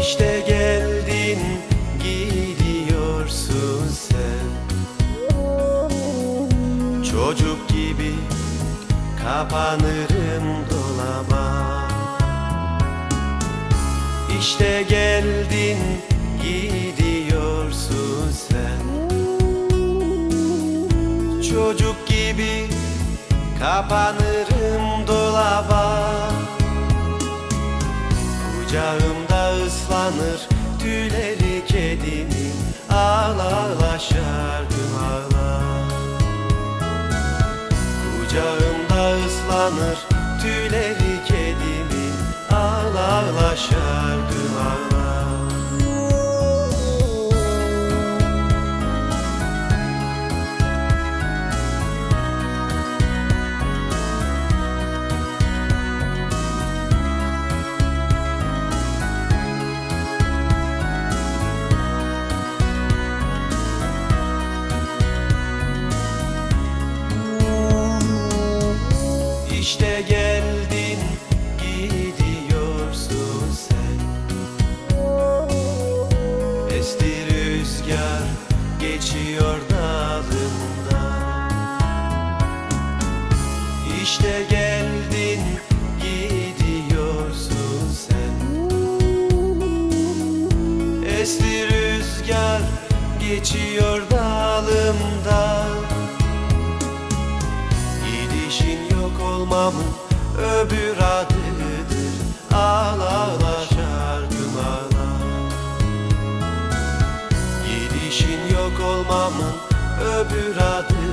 İşte geldin gidiyorsun sen. Çocuk gibi kapanırım dolaba. İşte geldin gidiyorsun sen. Çocuk gibi kapanırım Kucağımda ıslanır İşte geldin gidiyorsun sen. Esti rüzgar geçiyor dalında. İşte geldin gidiyorsun sen. Esti rüzgar geçiyor dalımda Kavuşulmamın öbür adıdır. Ağla ağla şarkım ağla Gidişin yok olmamın öbür adıdır.